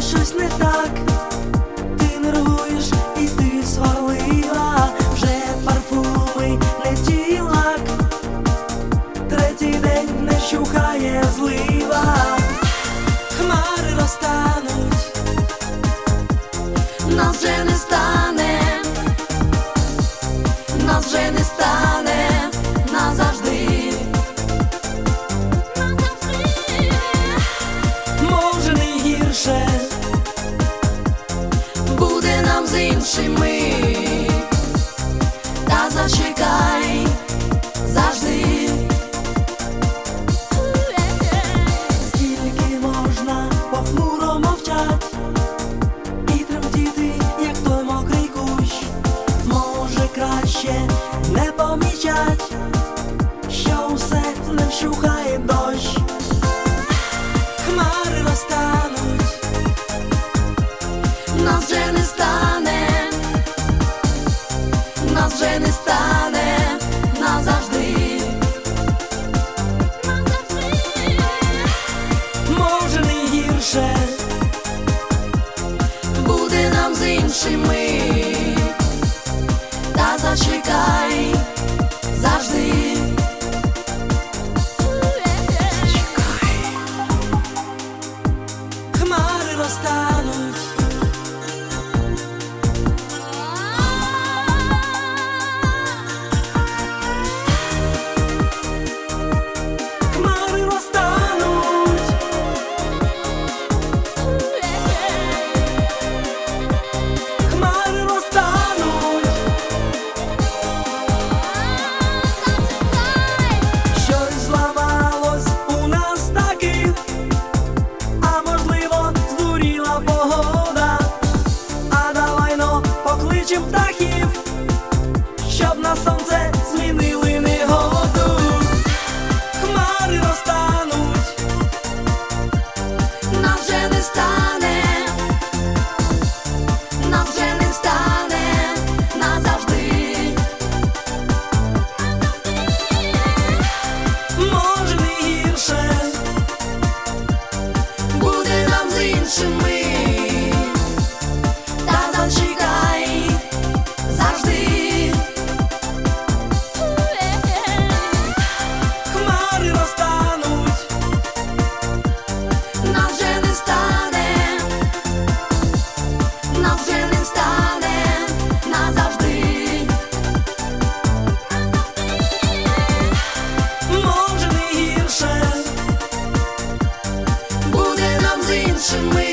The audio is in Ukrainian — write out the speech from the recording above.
щось не так, ти нервуєш і ти свалила, вже парфуми не ті лак третій день не щухає злива, хмари розтануть, нас вже не стане. ще не помічать, що все не вщухає дощ, хмари розтануть, нас вже не стане, нас вже не стане назавжди. Може не буде нам з іншими. zaszczekaj ścięciem ptachów Siod na sące dancing with